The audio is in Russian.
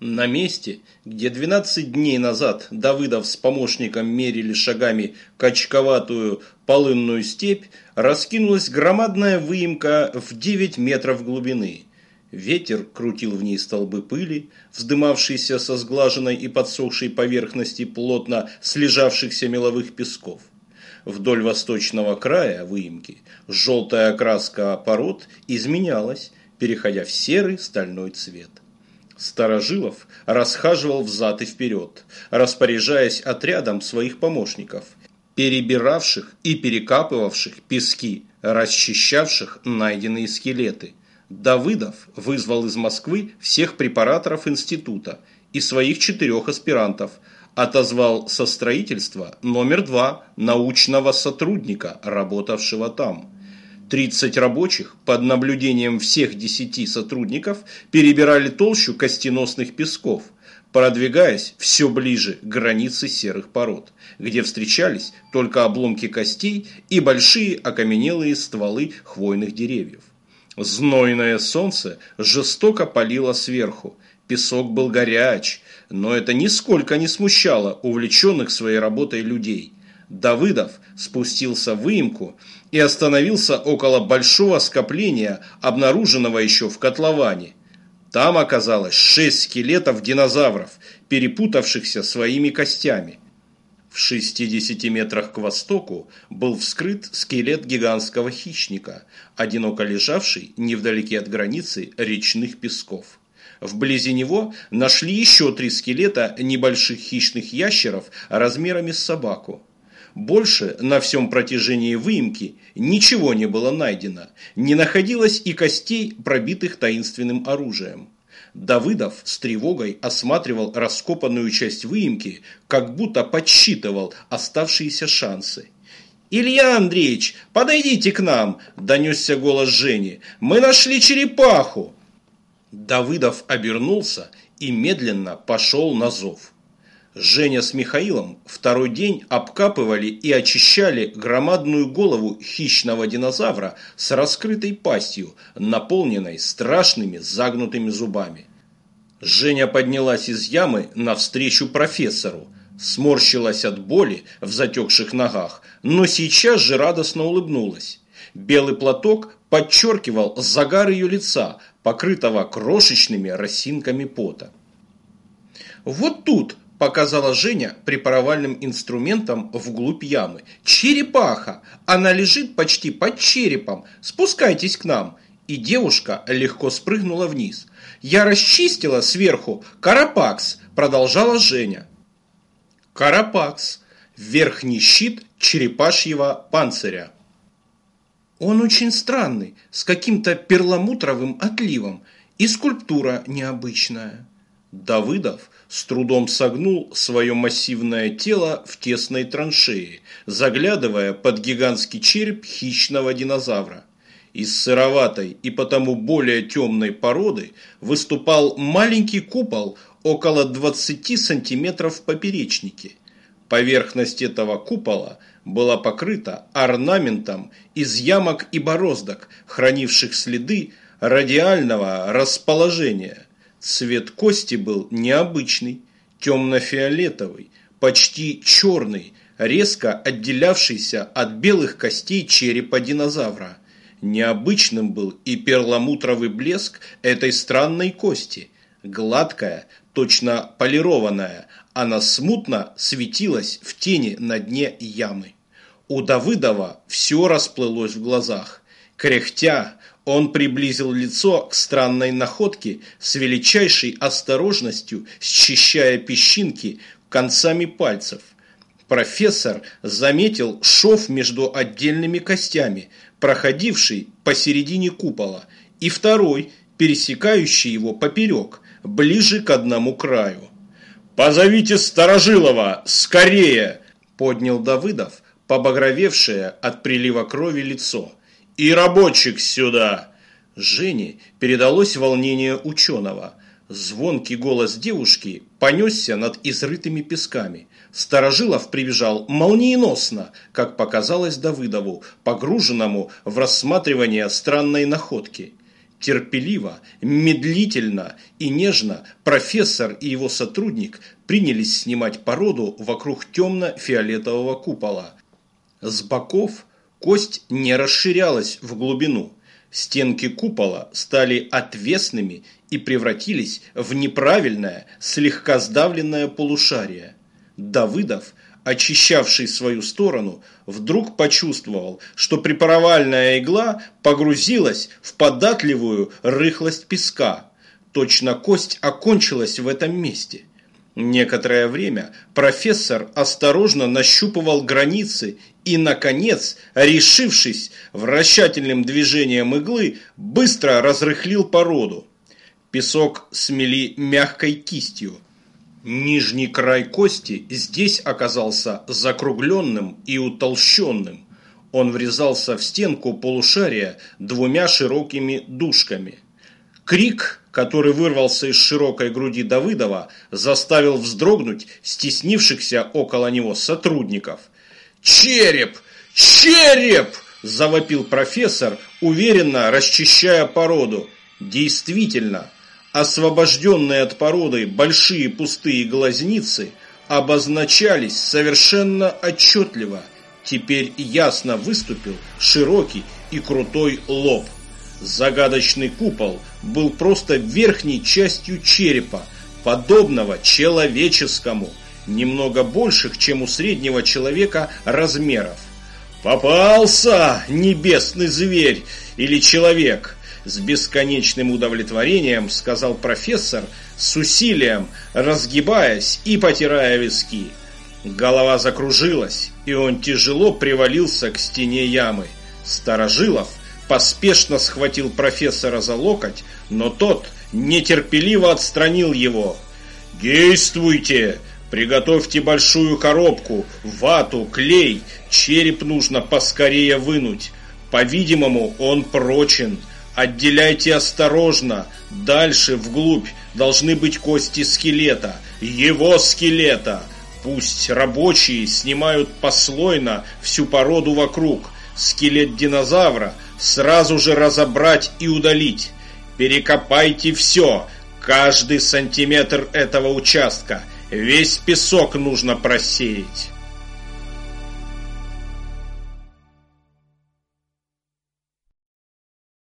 На месте, где 12 дней назад Давыдов с помощником мерили шагами качковатую полынную степь, раскинулась громадная выемка в 9 метров глубины. Ветер крутил в ней столбы пыли, вздымавшиеся со сглаженной и подсохшей поверхности плотно слежавшихся меловых песков. Вдоль восточного края выемки желтая окраска пород изменялась, переходя в серый стальной цвет. Старожилов расхаживал взад и вперед, распоряжаясь отрядом своих помощников, перебиравших и перекапывавших пески, расчищавших найденные скелеты. Давыдов вызвал из Москвы всех препараторов института и своих четырех аспирантов, отозвал со строительства номер два научного сотрудника, работавшего там – 30 рабочих под наблюдением всех 10 сотрудников перебирали толщу костеносных песков, продвигаясь все ближе к границе серых пород, где встречались только обломки костей и большие окаменелые стволы хвойных деревьев. Знойное солнце жестоко палило сверху, песок был горяч, но это нисколько не смущало увлеченных своей работой людей. Давыдов спустился в выемку и остановился около большого скопления, обнаруженного еще в котловане. Там оказалось шесть скелетов динозавров, перепутавшихся своими костями. В 60 метрах к востоку был вскрыт скелет гигантского хищника, одиноко лежавший невдалеке от границы речных песков. Вблизи него нашли еще три скелета небольших хищных ящеров размерами с собаку. Больше на всем протяжении выемки ничего не было найдено, не находилось и костей, пробитых таинственным оружием. Давыдов с тревогой осматривал раскопанную часть выемки, как будто подсчитывал оставшиеся шансы. «Илья Андреевич, подойдите к нам!» – донесся голос Жени. «Мы нашли черепаху!» Давыдов обернулся и медленно пошел на зов. Женя с Михаилом второй день обкапывали и очищали громадную голову хищного динозавра с раскрытой пастью, наполненной страшными загнутыми зубами. Женя поднялась из ямы навстречу профессору, сморщилась от боли в затекших ногах, но сейчас же радостно улыбнулась. Белый платок подчеркивал загар ее лица, покрытого крошечными росинками пота. «Вот тут», показала Женя препаровальным инструментом вглубь ямы. «Черепаха! Она лежит почти под черепом. Спускайтесь к нам!» И девушка легко спрыгнула вниз. «Я расчистила сверху карапакс», продолжала Женя. Карапакс – верхний щит черепашьего панциря. Он очень странный, с каким-то перламутровым отливом, и скульптура необычная. Давыдов с трудом согнул свое массивное тело в тесной траншеи, заглядывая под гигантский череп хищного динозавра. Из сыроватой и потому более темной породы выступал маленький купол около 20 сантиметров в поперечнике. Поверхность этого купола была покрыта орнаментом из ямок и бороздок, хранивших следы радиального расположения – Цвет кости был необычный, темно-фиолетовый, почти черный, резко отделявшийся от белых костей черепа динозавра. Необычным был и перламутровый блеск этой странной кости. Гладкая, точно полированная, она смутно светилась в тени на дне ямы. У Давыдова все расплылось в глазах. Кряхтя, он приблизил лицо к странной находке с величайшей осторожностью, счищая песчинки концами пальцев. Профессор заметил шов между отдельными костями, проходивший посередине купола, и второй, пересекающий его поперек, ближе к одному краю. «Позовите Старожилова! Скорее!» – поднял Давыдов, побагровевшее от прилива крови лицо – «И рабочих сюда!» Жене передалось волнение ученого. Звонкий голос девушки понесся над изрытыми песками. Старожилов прибежал молниеносно, как показалось Давыдову, погруженному в рассматривание странной находки. Терпеливо, медлительно и нежно профессор и его сотрудник принялись снимать породу вокруг темно-фиолетового купола. С боков кость не расширялась в глубину. Стенки купола стали отвесными и превратились в неправильное, слегка сдавленное полушарие. Давыдов очищавший свою сторону, вдруг почувствовал, что припаровальная игла погрузилась в податливую рыхлость песка. Точно кость окончилась в этом месте. Некоторое время профессор осторожно нащупывал границы и, наконец, решившись вращательным движением иглы, быстро разрыхлил породу. Песок смели мягкой кистью – Нижний край кости здесь оказался закругленным и утолщенным. Он врезался в стенку полушария двумя широкими дужками. Крик, который вырвался из широкой груди Давыдова, заставил вздрогнуть стеснившихся около него сотрудников. «Череп! Череп!» – завопил профессор, уверенно расчищая породу. Действительно, Освобожденные от породы большие пустые глазницы обозначались совершенно отчетливо. Теперь ясно выступил широкий и крутой лоб. Загадочный купол был просто верхней частью черепа, подобного человеческому, немного больших, чем у среднего человека размеров. «Попался, небесный зверь или человек!» с бесконечным удовлетворением сказал профессор, с усилием разгибаясь и потирая виски. Голова закружилась, и он тяжело привалился к стене ямы. Старожилов поспешно схватил профессора за локоть, но тот нетерпеливо отстранил его. «Действуйте! Приготовьте большую коробку, вату, клей, череп нужно поскорее вынуть. По-видимому, он прочен, Отделяйте осторожно. Дальше, вглубь, должны быть кости скелета. Его скелета. Пусть рабочие снимают послойно всю породу вокруг. Скелет динозавра сразу же разобрать и удалить. Перекопайте все, каждый сантиметр этого участка. Весь песок нужно просеять.